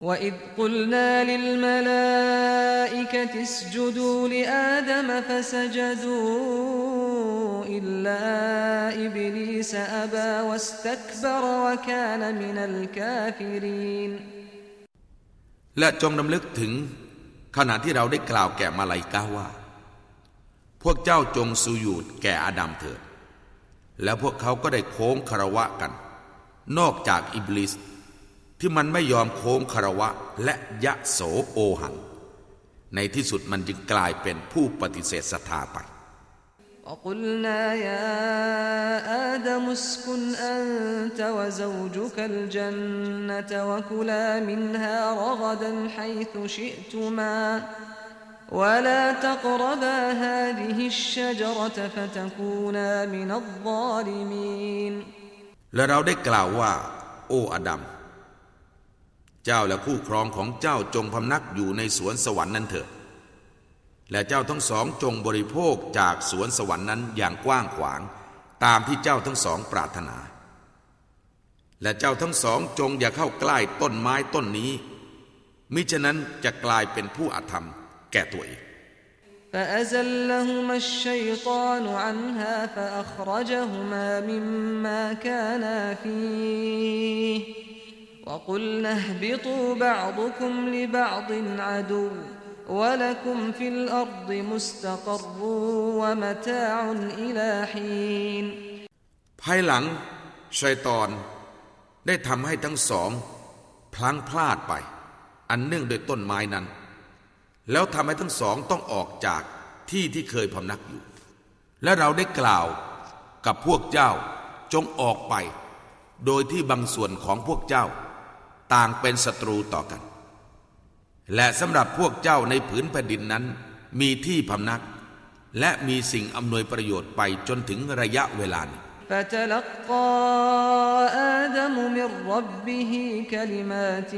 وإذ قلنا للملائكة اسجدوا لآدم فسجدوا إلا إبليس أبى واستكبر وكان من الكافرين และจงดำลึกถึงขณะที่เราได้กล่าวแก่มาลายกาว่า พวกเจ้าจงสุยูดแก่อาดัมเถิด แล้วพวกเขาก็ได้โค้งคารวะกัน นอกจากอิบลิส ที่มันไม่ยอมโค้งคารวะและยะโสโอหัง ในที่สุดมันจึงกลายเป็นผู้ปฏิเสธศรัทธาไป وقلنا يا آدم اسكن أنت وزوجك الجنة وكلا منها رغدا حيث شئتما ولا تقربا هذه الشجرة فتكونا من الظالمين และเราได้กล่าวว่า โอ้อาดัม เจ้าและคู่ครองของเจ้าจงพำนักอยู่ในสวนสวรรค์นั้นเถิด และเจ้าทั้งสองจงบริโภคจากสวนสวรรค์นั้นอย่างกว้างขวาง ตามที่เจ้าทั้งสองปรารถนา และเจ้าทั้งสองจงอย่าเข้าใกล้ต้นไม้ต้นนี้ มิฉะนั้นจะกลายเป็นผู้อาธรรมแก่ตัวเอง فأزلهما الشيطان عنها فأخرجهما مما كانا فيه وقلنا اهبطوا بعضكم لبعض عدو ولكم في الأرض مستقر ومتاع إلى حين ภายหลังชัยตอนได้ทำให้ทั้งสอง พลั้งพลาดไป อันเนื่องโดยต้นไม้นั้น แล้วทำให้ทั้งสองต้องออกจากที่ที่เคยพำนักอยู่ และเราได้กล่าวกับพวกเจ้าจงออกไป โดยที่บางส่วนของพวกเจ้า ต่างเป็นศัตรูต่อกัน และสำหรับพวกเจ้าในผืนแผ่นดินนั้น มีที่พำนัก และมีสิ่งอำนวยประโยชน์ไปจนถึงระยะเวลานี้ فتلقى آدم من ربه كلمات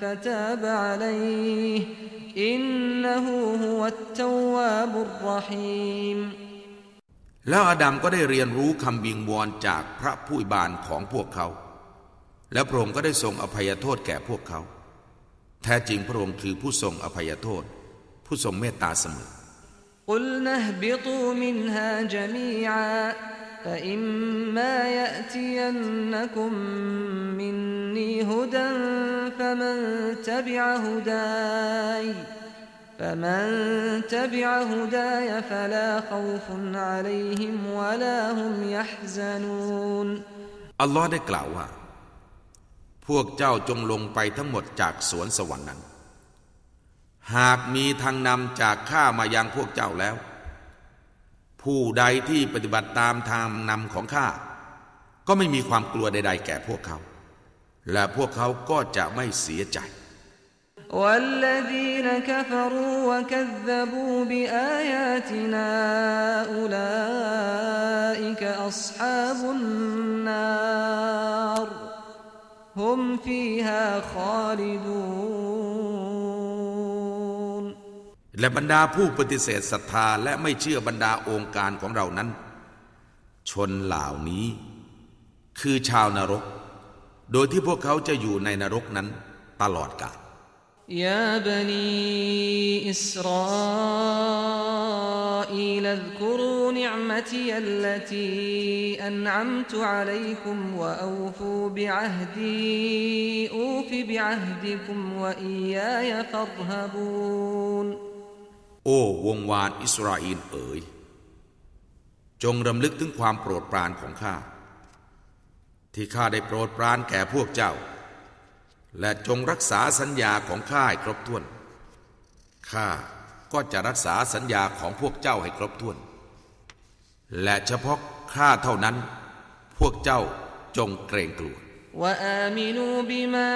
فتاب عليه إنه هو التواب الرحيم แล้วอาดัมก็ได้เรียนรู้คำบิงวอนจากพระผู้บานของพวกเขา แล้วพระองค์ก็ได้ทรงอภัยโทษแก่พวกเขา แท้จริงพระองค์คือผู้ทรงอภัยโทษ ผู้ทรงเมตตาเสมอ قلنا اهبطوا منها جميعا فإما يأتينكم مني هدى فمن تبع هداي فمن تبع هداي فلا خوف عليهم ولا هم يحزنون อัลลอฮ์ได้กล่าวว่า พวกเจ้าจงลงไปทั้งหมดจากสวนสวรรค์นั้น หากมีทางนำจากข้ามายังพวกเจ้าแล้ว ผู้ใดที่ปฏิบัติตามทางนำของข้า ก็ไม่มีความกลัวใดๆแก่พวกเขา และพวกเขาก็จะไม่เสียใจ والذين كفروا وكذبوا بآياتنا أولئك أصحاب النار هم فيها خالدون และบรรดาผู้ปฏิเสธศรัทธาและไม่เชื่อบรรดาองค์การของเรานั้น ชนเหล่านี้ คือชาวนรก โดยที่พวกเขาจะอยู่ในนรกนั้นตลอดกาล يا بني إسرائيل اذكروا نعمتي التي أنعمت عليكم وأوفوا بعهدي أوف بعهدكم وإياي فارهبون โอ้วงวานอิสราเอลเอ๋ย จงรำลึกถึงความโปรดปรานของข้า ที่ข้าได้โปรดปรานแก่พวกเจ้า และจงรักษาสัญญาของข้าให้ครบถ้วน ข้าก็จะรักษาสัญญาของพวกเจ้าให้ครบถ้วน และเฉพาะข้าเท่านั้น พวกเจ้าจงเกรงกลัว وآمنوا بما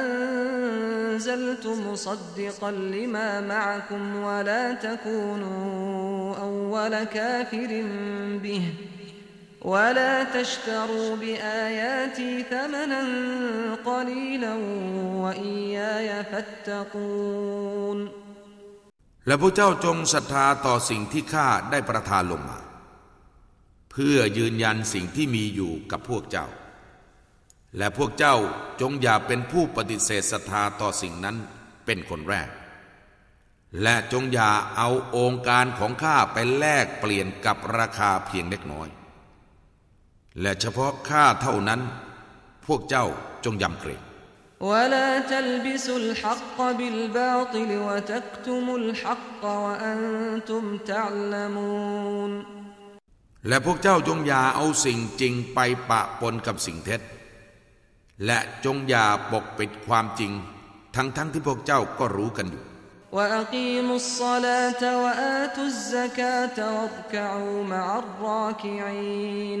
أنزلت مصدقا لما معكم ولا تكونوا أول كافر به ولا تشتروا بآياتي ثمنا قليلا وإياي فاتقون และพวกเจ้าจงศรัทธาต่อสิ่งที่ข้าได้ประทานลงมา เพื่อยืนยันสิ่งที่มีอยู่กับพวกเจ้า และพวกเจ้าจงอย่าเป็นผู้ปฏิเสธศรัทธาต่อสิ่งนั้นเป็นคนแรก และจงอย่าเอาองค์การของข้าไปแลกเปลี่ยนกับราคาเพียงเล็กน้อย และเฉพาะข้าเท่านั้น พวกเจ้าจงยำเกรง ولا تلبسوا الحق بالباطل وتكتموا الحق وأنتم تعلمون และพวกเจ้าจงอย่าเอาสิ่งจริงไปปะปนกับสิ่งเท็จ และจงอย่าปกปิดความจริง ทั้งทั้งที่พวกเจ้าก็รู้กันอยู่ وأقيموا الصلاة وآتوا الزكاة واركعوا مع الراكعين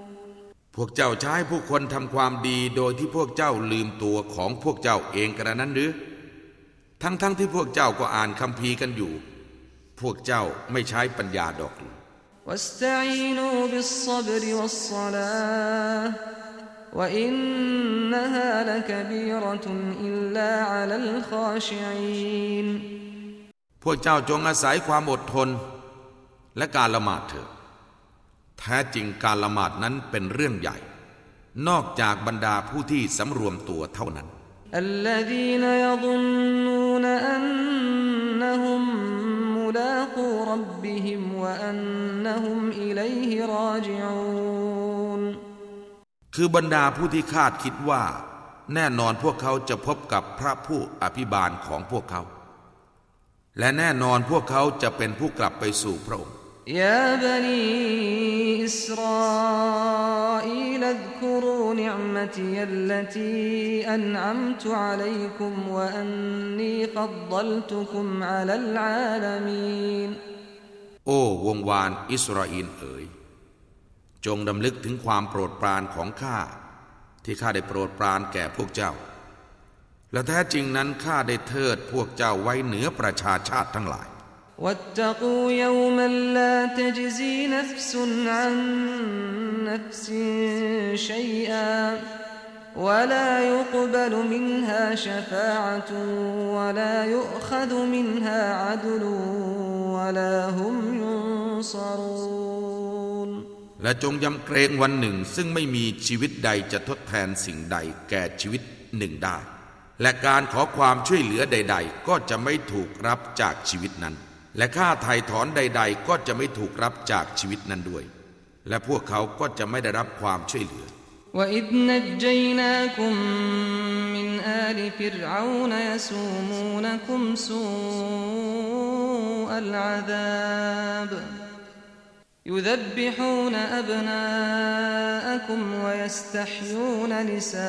พวกเจ้าใช้ผู้คนทำความดีโดยที่พวกเจ้าลืมตัวของพวกเจ้าเองกระนั้นหรือ ทั้งๆทที่พวกเจ้าก็อ่านคำพีกันอยู่ พวกเจ้าไม่ใช้ปัญญาดอกพวกเจ้าจงอาศัยความอดทน และการละหมาดเถิด แท้จริงการละหมาดนั้นเป็นเรื่องใหญ่ นอกจากบรรดาผู้ที่สำรวมตัวเท่านั้น الذين يظنون أنهم ملاقو ربهم وأنهم إليه راجعون คือบรรดาผู้ที่คาดคิดว่า แน่นอนพวกเขาจะพบกับพระผู้อภิบาลของพวกเขา และแน่นอนพวกเขาจะเป็นผู้กลับไปสู่พระองค์ يا بني إسرائيل اذكروا نعمتي التي أنعمت عليكم وأني فضلتكم على العالمين โอ้วงวานอิสราเอลเอ๋ย จงดำลึกถึงความโปรดปรานของข้า ที่ข้าได้โปรดปรานแก่พวกเจ้า และแท้จริงนั้นข้าได้เทิดพวกเจ้าไว้เหนือประชาชาติทั้งหลาย واتقوا يوما لا تجزي نفس عن نفس شيئا ولا يقبل منها شفاعة ولا يؤخذ منها عدل ولا هم ينصرون และจงยำเกรงวันหนึ่ง ซึ่งไม่มีชีวิตใดจะทดแทนสิ่งใดแก่ชีวิตหนึ่งได้ และการขอความช่วยเหลือใด ๆ ก็จะไม่ถูกรับจากชีวิตนั้น และค่าไถ่ถอนใด ๆ ก็จะไม่ถูกรับจากชีวิตนั้นด้วย และพวกเขาก็จะไม่ได้รับความช่วยเหลือ وإذ نجيناكم من آل فرعون يسومونكم سوء العذاب يذبحون أبناءكم ويستحيون نساءكم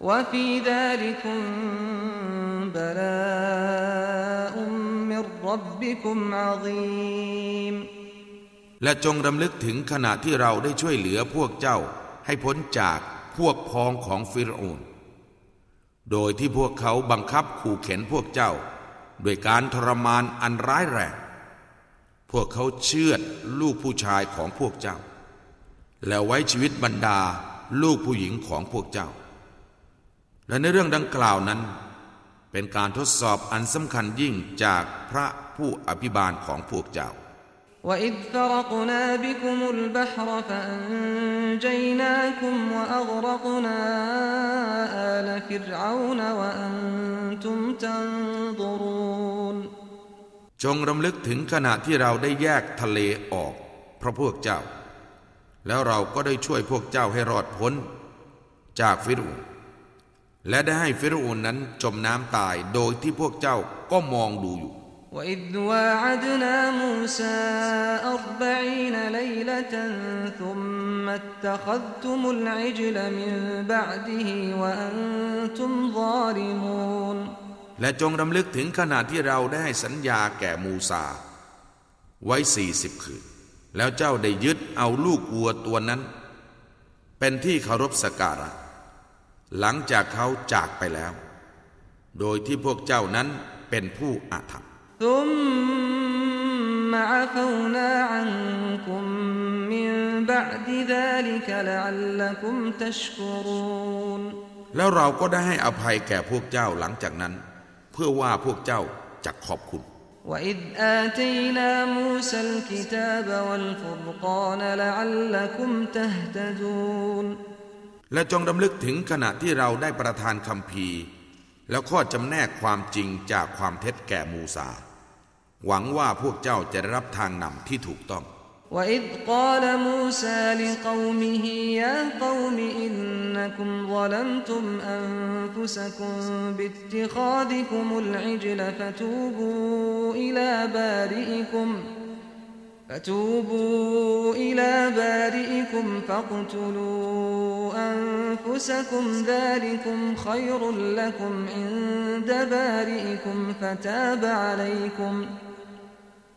وفي ذلكم بلاء من ربكم عظيم และจงรำลึกถึงขณะที่เราได้ช่วยเหลือพวกเจ้าให้พ้นจากพวกพ้องของฟิรอูนโดยที่พวกเขาบังคับขู่เข็นพวกเจ้า ด้วยการทรมานอันร้ายแรง พวกเขาเชือดลูกผู้ชายของพวกเจ้า แล้วไว้ชีวิตบรรดาลูกผู้หญิงของพวกเจ้า และในเรื่องดังกล่าวนั้น เป็นการทดสอบอันสำคัญยิ่งจากพระผู้อภิบาลของพวกเจ้า وإذ فرقنا بكم البحر فأنجيناكم وأغرقنا آل فرعون وأنتم تنظرون จงรำลึกถึงขณะที่เราได้แยกทะเลออกเพราะพวกเจ้า แล้วเราก็ได้ช่วยพวกเจ้าให้รอดพ้น จากฟิรูน และได้ให้ฟิรูนนั้นจมน้ำตายโดยที่พวกเจ้าก็มองดูอยู่และจงรำลึกถึงขณะที่เราได้สัญญาแก่มูซา ไว้สี่สิบคืน แล้วเจ้าได้ยึดเอาลูกวัวตัวนั้น เป็นที่เคารพสกการะ หลังจากเขาจากไปแล้ว โดยที่พวกเจ้านั้นเป็นผู้อาธรรม ثم عفونا عنكم من بعد ذلك لعلكم تشكرون แล้วเราก็ได้ให้อภัยแก่พวกเจ้าหลังจากนั้น เพื่อว่าพวกเจ้าจะขอบคุณ وإذ آتينا موسى الكتاب والفرقان لعلكم تهتدون และจงดำลึกถึงขณะที่เราได้ประทานคำพีร์แล้วข้อจำแนกความจริงจากความเท็จแก่มูซา หวังว่าพวกเจ้าจะได้รับทางนำที่ถูกต้อง وإذ قال موسى لقومه يا قوم إنكم ظلمتم أنفسكم باتخاذكم العجل فتوبوا إلى بارئكم فتوبوا إلى بارئكم فاقتلوا أنفسكم ذلكم خير لكم عند بارئكم فتاب عليكم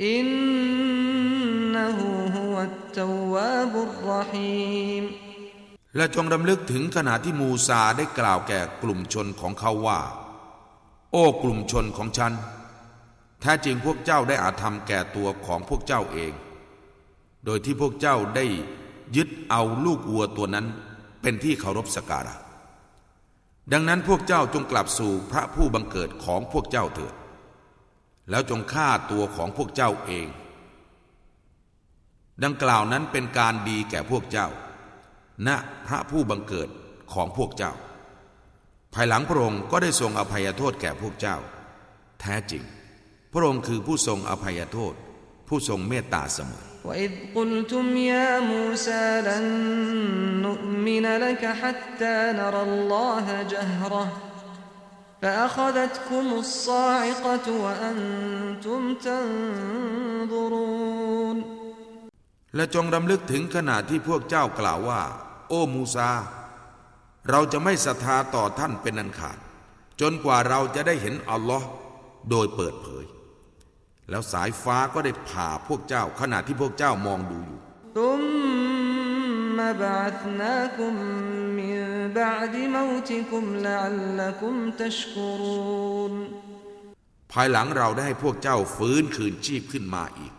إنه هو التواب الرحيم และจงดำลึกถึงขณะที่มูซาได้กล่าวแก่กลุ่มชนของเขาว่า โอ้กลุ่มชนของฉัน แท้จริงพวกเจ้าได้อาธรรมแก่ตัวของพวกเจ้าเอง โดยที่พวกเจ้าได้ยึดเอาลูกวัวตัวนั้นเป็นที่เคารพสักการะ ดังนั้นพวกเจ้าจงกลับสู่พระผู้บังเกิดของพวกเจ้าเถิด แล้วจงฆ่าตัวของพวกเจ้าเอง ดังกล่าวนั้นเป็นการดีแก่พวกเจ้า ณ พระผู้บังเกิดของพวกเจ้า ภายหลังพระองค์ก็ได้ทรงอภัยโทษแก่พวกเจ้า แท้จริง พระองค์คือผู้ทรงอภัยโทษ ผู้ทรงเมตตาเสมอ وإذ قلتم يا موسى لن نؤمن لك حتى نرى الله جهرة فأخذتكم الصاعقة وأنتم تنظرون และจงรำลึกถึงขณะที่พวกเจ้ากล่าวว่า โอ้มูซา เราจะไม่ศรัทธาต่อท่านเป็นอันขาด จนกว่าเราจะได้เห็นอัลลอฮ์โดยเปิดเผย แล้วสายฟ้าก็ได้ผ่าพวกเจ้า ขณะที่พวกเจ้ามองดูอยู่ตุมมบาทนาคุมมิบาดิมวติคุมลัลลคุมตชกรูนภายหลังเราได้ให้พวกเจ้าฟื้นคืนชีพขึ้นมาอีก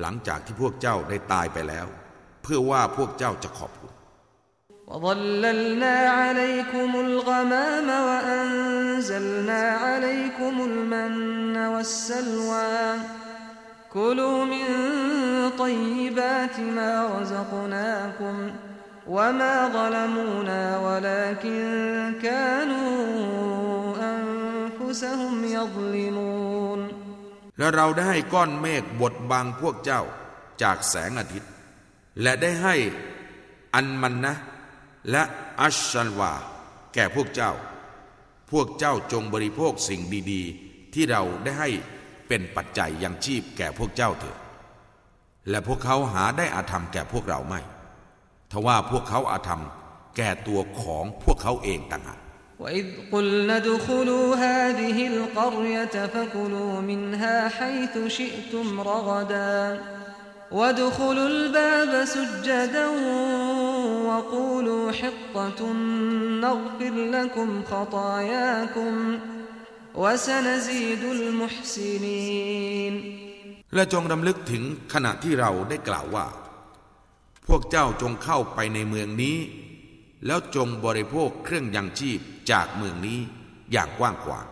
หลังจากที่พวกเจ้าได้ตายไปแล้ว เพื่อว่าพวกเจ้าจะขอบคุณ وظللنا عليكم الغمام وأنزلنا عليكم المن والسلوى كلوا من طيبات ما رزقناكم وما ظلمونا ولكن كانوا أنفسهم يظلمون และเราได้ให้ก้อนเมฆบดบังพวกเจ้าจากแสงอาทิตย์ และได้ให้อันมันนะ และอัชชันวา แก่พวกเจ้า พวกเจ้าจงบริโภคสิ่งดีๆ ที่เราได้ให้เป็นปัจจัยยังชีพแก่พวกเจ้าเถิด และพวกเขาหาได้อาธรรมแก่พวกเราไม่ทว่าพวกเขาอาธรรมแก่ตัวของพวกเขาเองต่างหาก وإذ قلنا ادخلوا هذه القرية فكلوا منها حيث شئتم رغدا وادخلوا الباب سجدا وقولوا حطة نغفر لكم خطاياكم وسنزيد المحسنين และจงรำลึกถึงขณะที่เราได้กล่าวว่า พวกเจ้าจงเข้าไปในเมืองนี้ แล้วจงบริโภคเครื่องยังชีพจากเมืองนี้อย่างกว้างขวาง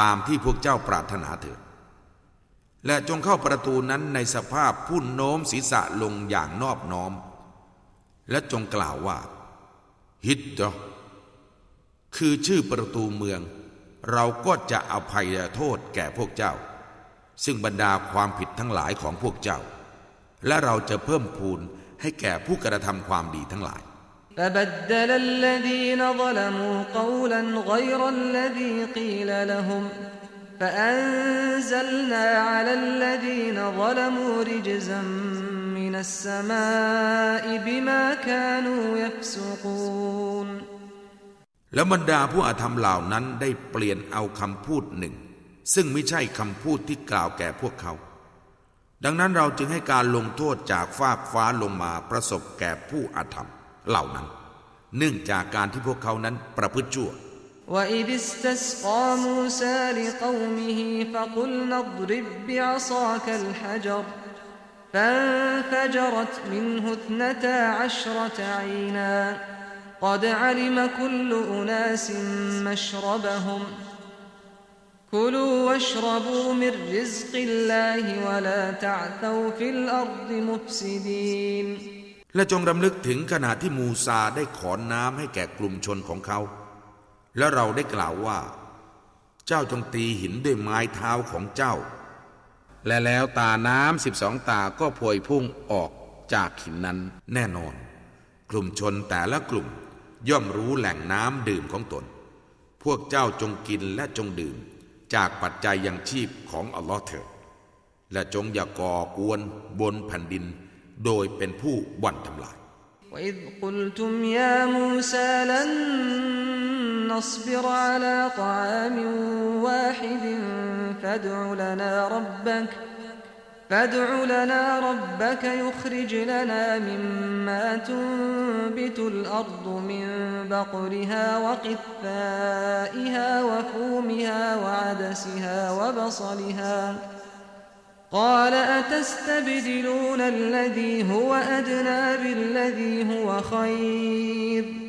ตามที่พวกเจ้าปรารถนาเถิด และจงเข้าประตูนั้นในสภาพพุ่นโน้มศีรษะลงอย่างนอบน้อม และจงกล่าวว่า ฮิตดอคือชื่อประตูเมือง เราก็จะอภัยโทษแก่พวกเจ้า ซึ่งบรรดาความผิดทั้งหลายของพวกเจ้า และเราจะเพิ่มพูนให้แก่ผู้กระทำความดีทั้งหลาย فبدل الذين ظلموا قولا غير الذي قيل لهم فأنزلنا على الذين ظلموا رجزا من السماء بما كانوا يفسقون แล้วบรรดาผู้อาธรรมเหล่านั้นได้เปลี่ยนเอาคำพูดหนึ่ง ซึ่งไม่ใช่คำพูดที่กล่าวแก่พวกเขา ดังนั้นเราจึงให้การลงโทษจากฟากฟ้าลงมาประสบแก่ผู้อาธรรมเหล่านั้น เนื่องจากการที่พวกเขานั้นประพฤติชั่ว وإذ استسقى موسى لقومه فقلنا اضرب بعصاك الحجر فانفجرت منه اثنتا عشرة عينا قد علم كل أناس مشربهم كلوا واشربوا من رزق الله ولا تعثوا في الأرض مفسدين และจงรำลึกถึงขณะที่มูซาได้ขอน้ำให้แก่กลุ่มชนของเขา และเราได้กล่าวว่า เจ้าจงตีหินด้วยไม้เท้าของเจ้า และแล้วตาน้ำสิบสองตาก็พวยพุ่งออกจากหินนั้นแน่นอน กลุ่มชนแต่ละกลุ่มย่อมรู้แหล่งน้ำดื่มของตน พวกเจ้าจงกินและจงดื่ม จากปัจจัยยังชีพของอัลลอฮ์เถิดและจงอย่าก่อกวนบนแผ่นดิน โดยเป็นผู้บ่อนทำลาย وإذ قلتم يا موسى لن نصبر على طعام واحد فادع لنا ربك فادع لنا ربك يخرج لنا مما تنبت الأرض من بقرها وقثائها وفومها وعدسها وبصلها. قال أتستبدلون الذي هو أدنى بالذي هو خير؟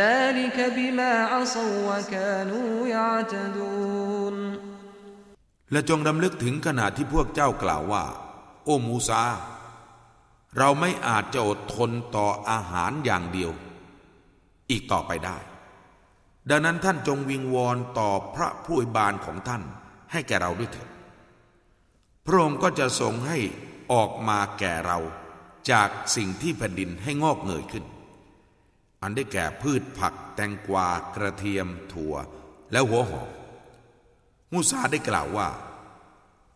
ذلك بما عصوا وكانوا يعتدون และจงรำลึกถึงขณะที่พวกเจ้ากล่าวว่า โอ้มูซา เราไม่อาจจะอดทนต่ออาหารอย่างเดียว อีกต่อไปได้ ดังนั้นท่านจงวิงวอนต่อพระผู้อวยบานของท่านให้แก่เราด้วยเถิดพระองค์ก็จะทรงให้ออกมาแก่เราจากสิ่งที่แผ่นดินให้งอกเงยขึ้น อันได้แก่พืชผักแตงกวากระเทียมถั่ว และหัวหอมมูซาได้กล่าวว่า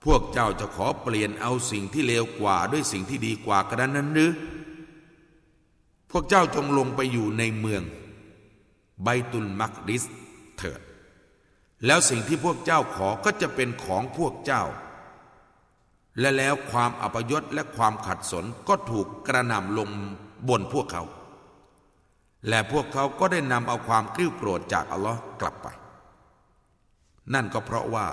พวกเจ้าจะขอเปลี่ยนเอาสิ่งที่เลวกว่าด้วยสิ่งที่ดีกว่ากระนั้นหรือ พวกเจ้าจงลงไปอยู่ในเมือง ไบตุลมักดิสเถิด แล้วสิ่งที่พวกเจ้าขอก็จะเป็นของพวกเจ้า และแล้วความอัปยศและความขัดสนก็ถูกกระหน่ำลงบนพวกเขา และพวกเขาก็ได้นำเอาความกริ้วโกรธจากอัลลอฮ์กลับไป นั่นก็เพราะว่า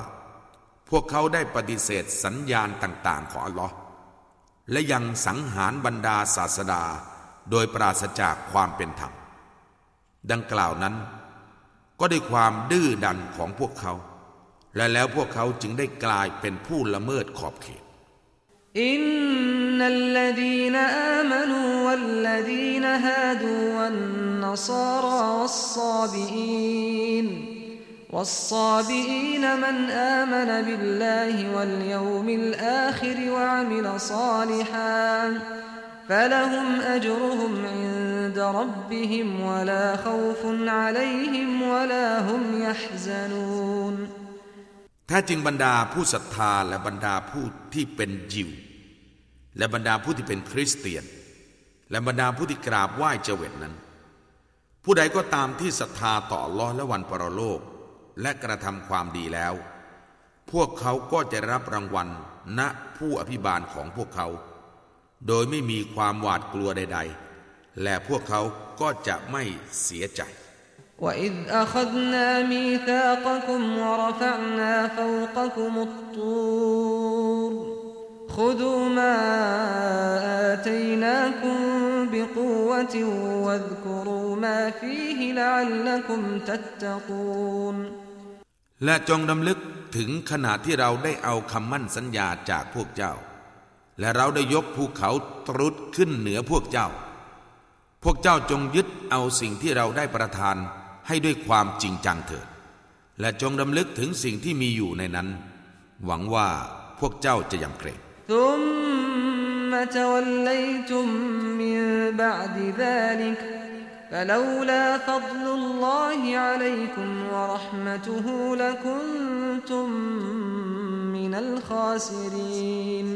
พวกเขาได้ปฏิเสธสัญญาณต่าง ๆ ของอัลลอฮ์และยังสังหารบรรดาศาสดา โดยปราศจากความเป็นธรรม ดังกล่าวนั้น ก็ด้วยความดื้อดันของพวกเขา และแล้วพวกเขาจึงได้กลายเป็นผู้ละเมิดขอบเขต إن الذين آمنوا والذين هادوا والنصارى والصابئين والصابئين من آمن بالله واليوم الآخر وعمل صالحا فلهم أجرهم عند ربهم ولا خوف عليهم ولا هم يحزنون แท้จริงบรรดาผู้ศรัทธาและบรรดาผู้ที่เป็นยิว และบรรดาผู้ที่เป็นคริสเตียน และบรรดาผู้ที่กราบไหว้เจเวตนั้น ผู้ใดก็ตามที่ศรัทธาต่ออัลลอฮ์และวันปรโลก และกระทำความดีแล้ว พวกเขาก็จะรับรางวัลณผู้อภิบาลของพวกเขา โดยไม่มีความหวาดกลัวใด ๆ และพวกเขาก็จะไม่เสียใจ وإذ أخذنا ميثاقكم ورفعنا فوقكم الطور خذوا ما آتيناكم بقوة واذكروا ما فيه لعلكم تتقون และจงดำลึกถึงขณะที่เราได้เอาคำมั่นสัญญาจากพวกเจ้า และเราได้ยกภูเขาตรุดขึ้นเหนือพวกเจ้า พวกเจ้าจงยึดเอาสิ่งที่เราได้ประทานให้ด้วยความจริงจังเถิด และจงดำลึกถึงสิ่งที่มีอยู่ในนั้น หวังว่าพวกเจ้าจะยำเกรง ثم توليتم من بعد ذلك فلولا فضل الله عليكم ورحمته لكنتم من الخاسرين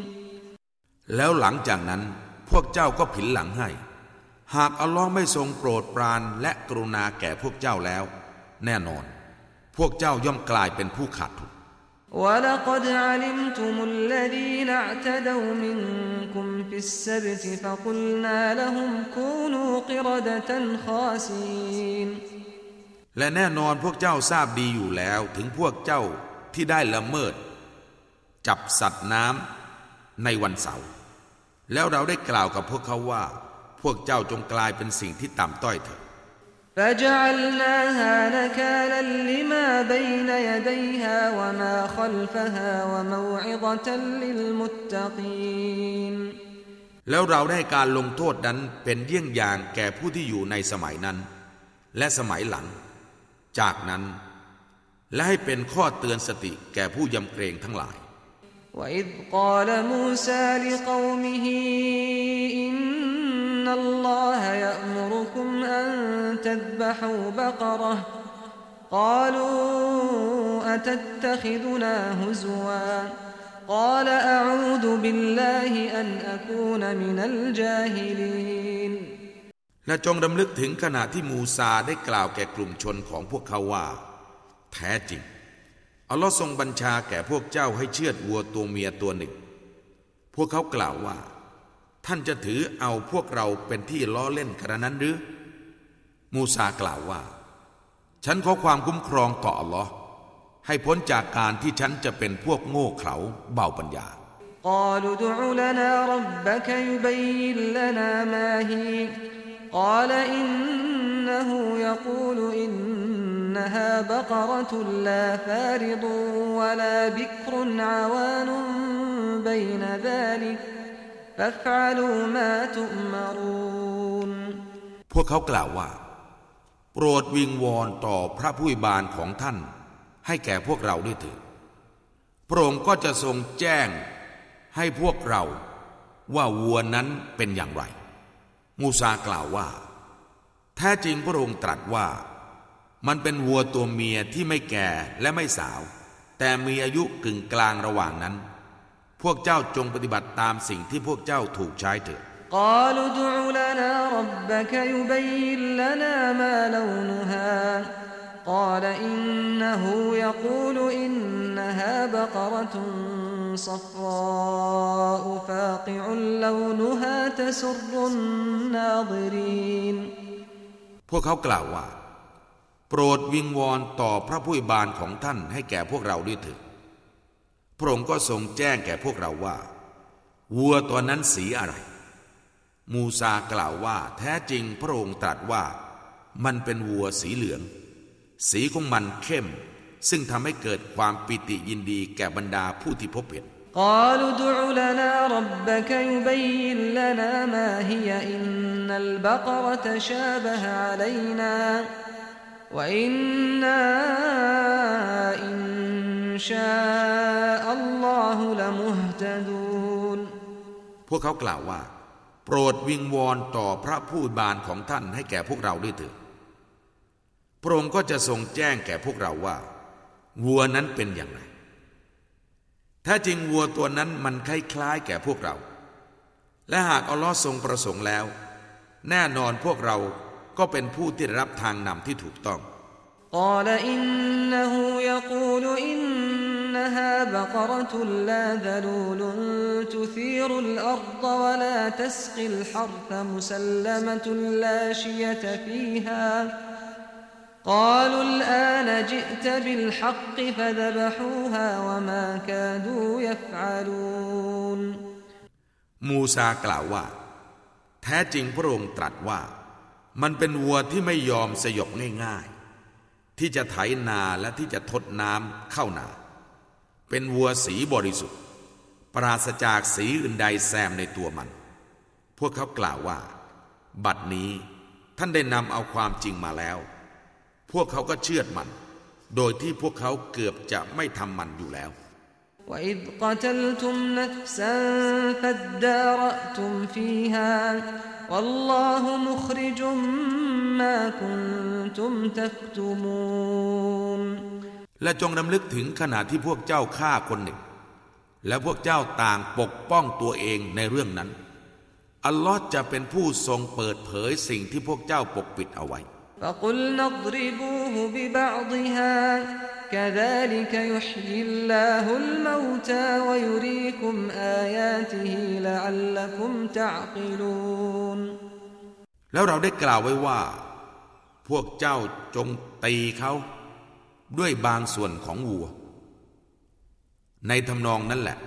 แล้วหลังจากนั้นพวกเจ้าก็ผินหลังให้ หากอัลลอฮ์ไม่ทรงโปรดปรานและกรุณาแก่พวกเจ้าแล้ว แน่นอน พวกเจ้าย่อมกลายเป็นผู้ขาดทุน ولقد علمتم الذين اعتدوا منكم في السبت فقلنا لهم كونوا قردة خاسئين และแน่นอนพวกเจ้าทราบดีอยู่แล้วถึงพวกเจ้าที่ได้ละเมิด จับสัตว์น้ำในวันเสาร์แล้วเราได้กล่าวกับพวกเขาว่า พวกเจ้าจงกลายเป็นสิ่งที่ต่ำต้อยเถิด فجعلناها نكالا لما بين يديها وما خلفها وموعظة للمتقين แล้วเราได้การลงโทษนั้นเป็นเยี่ยงอย่างแก่ผู้ที่อยู่ในสมัยนั้น และสมัยหลัง จากนั้น และให้เป็นข้อเตือนสติแก่ผู้ยำเกรงทั้งหลาย وإذ قال موسى لقومه إن الله يأمركم أن تذبحوا بقرة قالوا أتتخذنا هزوا قال أعوذ بالله أن أكون من الجاهلين และจงดำลึกถึงขณะที่มูซาได้กล่าวแก่กลุ่มชนของพวกเขาว่า แท้จริงอัลลอฮ์ทรงบัญชาแก่พวกเจ้าให้เชือดวัวตัวเมียตัวหนึ่ง พวกเขากล่าวว่า ท่านจะถือเอาพวกเราเป็นที่ล้อเล่นกระนั้นหรือ มูซากล่าวว่า ฉันขอความคุ้มครองต่ออัลลอฮ์ให้พ้นจากการที่ฉันจะเป็นพวกโง่เขลาเบาปัญญา قالوا ادع لنا ربك يبين لنا ما هي قال إنه يقول إنها بقرة لا فارض ولا بكر عوان بين ذلك فافعلوا ما تؤمرون พวกเขากล่าวว่า โปรดวิงวอนต่อพระผู้บานของท่าน ให้แก่พวกเราด้วยเถิดพระองค์ก็จะทรงแจ้งให้พวกเราว่าวัวนั้นเป็นอย่างไร มูซากล่าวว่า แท้จริงพระองค์ตรัสว่า มันเป็นวัวตัวเมียที่ไม่แก่และไม่สาว แต่มีอายุกึ่งกลางระหว่างนั้น พวกเจ้าจงปฏิบัติตามสิ่งที่พวกเจ้าถูกใช้เถิด قالوا ادع لنا ربك يبين لنا ما لونها قال إنه يقول إنها بقرة صفراء فاقع لونها تسر الناظرين พวกเขากล่าวว่า โปรดวิงวอนต่อพระผู้บานของท่านให้แก่พวกเราด้วยเถิดพ ระองค์ก็ทรงแจ้งแก่พวกเราว่า วัวตัวนั้นสีอะไร มูซากล่าวว่า แท้จริงพระองค์ตรัสว่า มันเป็นวัวสีเหลือง สีของมันเข้ม ซึ่งทำให้เกิดความปิติยินดีแก่บรรดาผู้ที่พบเห็น قالوا ادع لنا ربك يبين لنا ما هي إن البقرة شابه علينا وإنا إن شاء الله لمهتدون พวกเขากล่าวว่า โปรดวิงวอนต่อพระผู้บานของท่านให้แก่พวกเราด้วยเถิดพระองค์ก็จะทรงแจ้งแก่พวกเราว่า วัวนั้นเป็นอย่างไรถ้าจริงวัวตัวนั้นมันคล้ายๆแก่พวกเรา และหากอัลลอฮ์ทรงประสงค์แล้ว แน่นอนพวกเราก็เป็นผู้ที่ได้รับทางนำที่ถูกต้อง قال إنه يقول إنها بقرة لا ذلول تثير الأرض ولا تسقي الحرث مسلمة لا شية فيها قالوا الآن جئت بالحق فذبحوها وما كادوا يفعلون มูซากล่าวว่า แท้จริงพระองค์ตรัสว่า มันเป็นวัวที่ไม่ยอมสยบง่ายๆ ที่จะไถนาและที่จะทดน้ำเข้านา เป็นวัวสีบริสุทธิ์ ปราศจากสีอื่นใดแซมในตัวมัน พวกเขากล่าวว่า บัดนี้ท่านได้นำเอาความจริงมาแล้ว พวกเขาก็เชื่อดมัน โดยที่พวกเขาเกือบจะไม่ทำมันอยู่แล้ว وإذ قتلتم نفسا فادارأتم فيها والله مخرج ما كنتم تكتمون และจงรำลึกถึงขณะที่พวกเจ้าฆ่าคนหนึ่ง และพวกเจ้าต่างปกป้องตัวเองในเรื่องนั้น อัลลอฮ์จะเป็นผู้ทรงเปิดเผยสิ่งที่พวกเจ้าปกปิดเอาไว้ فقلنا اضربوه ببعضها كذلك يحيي الله الموتى ويريكم آياته لعلكم تعقلون แล้วเราได้กล่าวไว้ว่า พวกเจ้าจงตีเขา ด้วยบางส่วนของวัว ในทำนองนั้นแหละ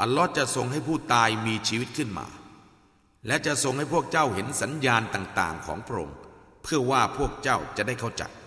อัลลอฮ์จะทรงให้ผู้ตายมีชีวิตขึ้นมา และจะทรงให้พวกเจ้าเห็นสัญญาณต่างๆ ของพระองค์เพื่อว่าพวกเจ้าจะได้เข้าใจ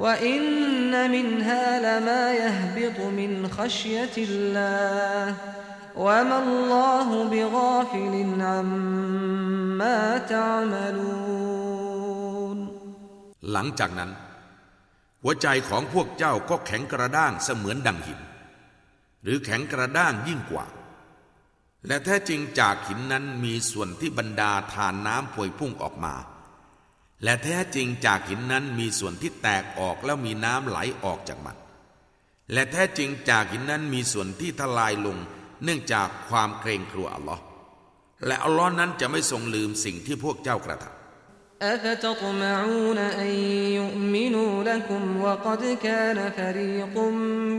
وإن منها لما يهبط من خشية الله وما الله بغافل عما تعملون หลังจากนั้น หัวใจของพวกเจ้าก็แข็งกระด้างเสมือนดังหิน หรือแข็งกระด้างยิ่งกว่า และแท้จริงจากหินนั้นมีส่วนที่บรรดาทานน้ำพวยพุ่งออกมา และแท้จริงจากหินนั้นมีส่วนที่แตกออกแล้วมีน้ำไหลออกจากมัน และแท้จริงจากหินนั้นมีส่วนที่ทลายลง เนื่องจากความเกรงกลัวอัลลอฮ์และอัลลอฮ์นั้นจะไม่ทรงลืมสิ่งที่พวกเจ้ากระทำ أفتطمعون أن يؤمنوا لكم وقد كان فريق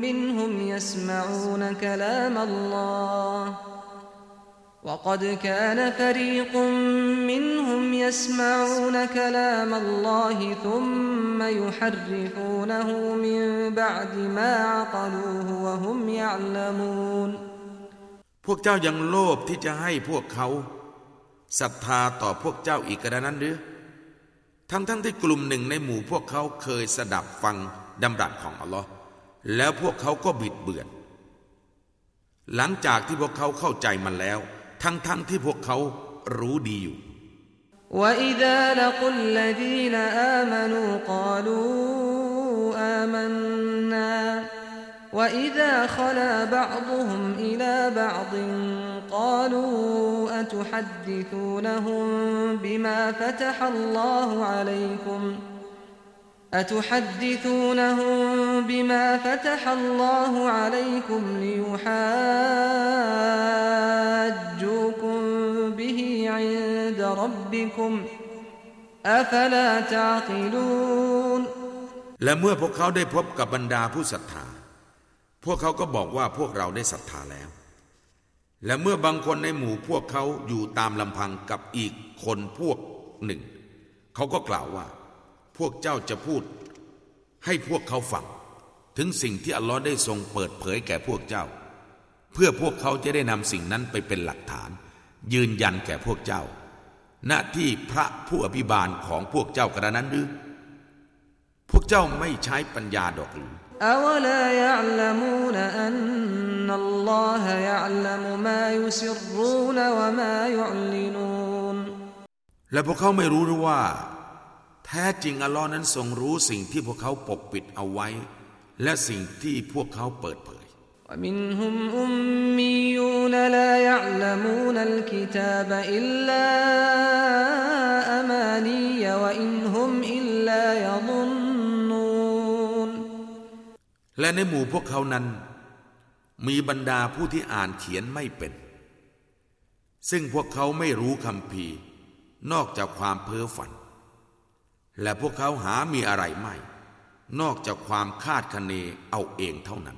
منهم يسمعون كلام الله وقد كان فريق منهم يسمعون كلام الله ثم يحرفونه من بعد ما عقلوه وهم يعلمون พวกเจ้ายังโลภที่จะให้พวกเขาศรัทธาต่อพวกเจ้าอีกกระนั้นหรือ ทั้งทั้งที่กลุ่มหนึ่งในหมู่พวกเขาเคยสดับฟังดำรัสของอัลลอฮ์แล้วพวกเขาก็บิดเบือน หลังจากที่พวกเขาเข้าใจมันแล้ว ทั้งทั้งที่พวกเขารู้ดีอยู่ وإذا لقوا الذين آمنوا قالوا آمنا وإذا خلا بعضهم إلى بعض قالوا أتحدثونهم بما فتح الله عليكم أتحدثونهم بما فتح الله عليكم ليحاجوكم به عند ربكم أفلا تعقلون และเมื่อพวกเขาได้พบกับบรรดาผู้ศรัทธา พวกเขาก็บอกว่าพวกเราได้ศรัทธาแล้ว และเมื่อบางคนในหมู่พวกเขาอยู่ตามลำพังกับอีกคนพวกหนึ่ง เขาก็กล่าวว่า พวกเจ้าจะพูด ให้พวกเขาฟัง ถึงสิ่งที่อัลลอฮ์ได้ทรงเปิดเผยแก่พวกเจ้า เพื่อพวกเขาจะได้นำสิ่งนั้นไปเป็นหลักฐาน ยืนยันแก่พวกเจ้า หน้าที่พระผู้อภิบาลของพวกเจ้ากระนั้นหรือ พวกเจ้าไม่ใช้ปัญญาดอกหรือ أولا يعلمون أن الله يعلم ما يسرون وما يعلنون และพวกเขาไม่รู้หรือว่า แท้จริงอัลลอฮ์นั้นทรงรู้สิ่งที่พวกเขาปกปิดเอาไว้ และสิ่งที่พวกเขาเปิดเผย ومنهم أميون لا يعلمون الكتاب إلا أماني وإن هم إلا يظنون และในหมู่พวกเขานั้น มีบรรดาผู้ที่อ่านเขียนไม่เป็น ซึ่งพวกเขาไม่รู้คำพีร์นอกจากความเพ้อฝัน และพวกเขาหามีอะไรไม่ นอกจากความคาดคะเนเอาเองเท่านั้น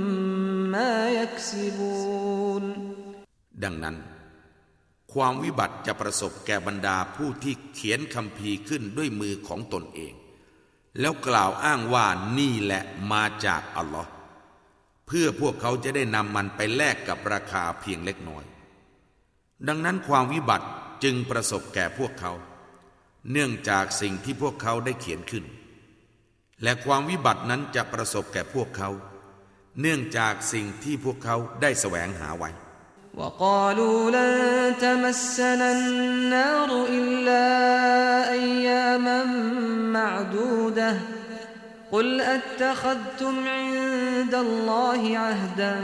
يكسبون ดังนั้น ความวิบัติจะประสบแก่บรรดาผู้ที่เขียนคำพีขึ้นด้วยมือของตนเอง แล้วกล่าวอ้างว่านี่แหละมาจากอัลลอฮ์เพื่อพวกเขาจะได้นำมันไปแลกกับราคาเพียงเล็กน้อย ดังนั้นความวิบัติจึงประสบแก่พวกเขา เนื่องจากสิ่งที่พวกเขาได้เขียนขึ้น และความวิบัตินั้นจะประสบแก่พวกเขา เนื่องจากสิ่งที่พวกเขาได้แสวงหาไว้ وقالوا لن تمسنا النار إلا أياما معدودة قل أتخذتم عند الله عهدا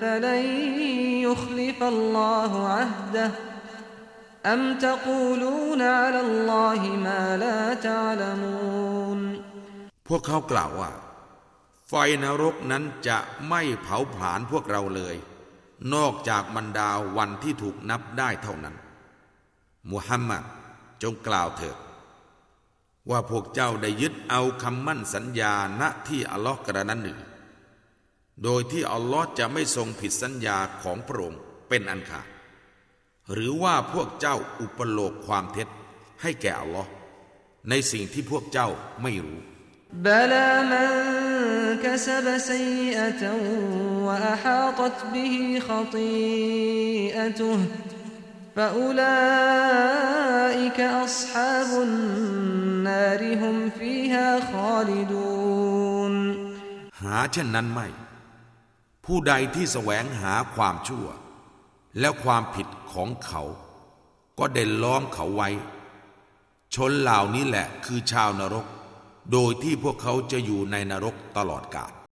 فلن يخلف الله عهده أم تقولون على الله ما لا تعلمون พวกเขากล่าวว่า ไฟนรกนั้นจะไม่เผาผลาญพวกเราเลย นอกจากบรรดาวันที่ถูกนับได้เท่านั้น มุฮัมมัดจงกล่าวเถิดว่าพวกเจ้าได้ยึดเอาคำมั่นสัญญาณที่อัลลอฮ์กระนั้นหรือโดยที่อัลลอฮ์จะไม่ทรงผิดสัญญาของพระองค์เป็นอันขาด หรือว่าพวกเจ้าอุปโลกความเท็จให้แก่อัลลอฮ์ในสิ่งที่พวกเจ้าไม่รู้บลามัน كسب سيئة وأحاطت به خطيئته فأولئك أصحاب النار هم فيها خالدون หาเช่นนั้นไม่ ผู้ใดที่แสวงหาความชั่ว แล้วความผิดของเขา ก็ได้ล้อมเขาไว้ ชนเหล่านี้แหละคือชาวนรก โดยที่พวกเขาจะอยู่ในนรกตลอดกาล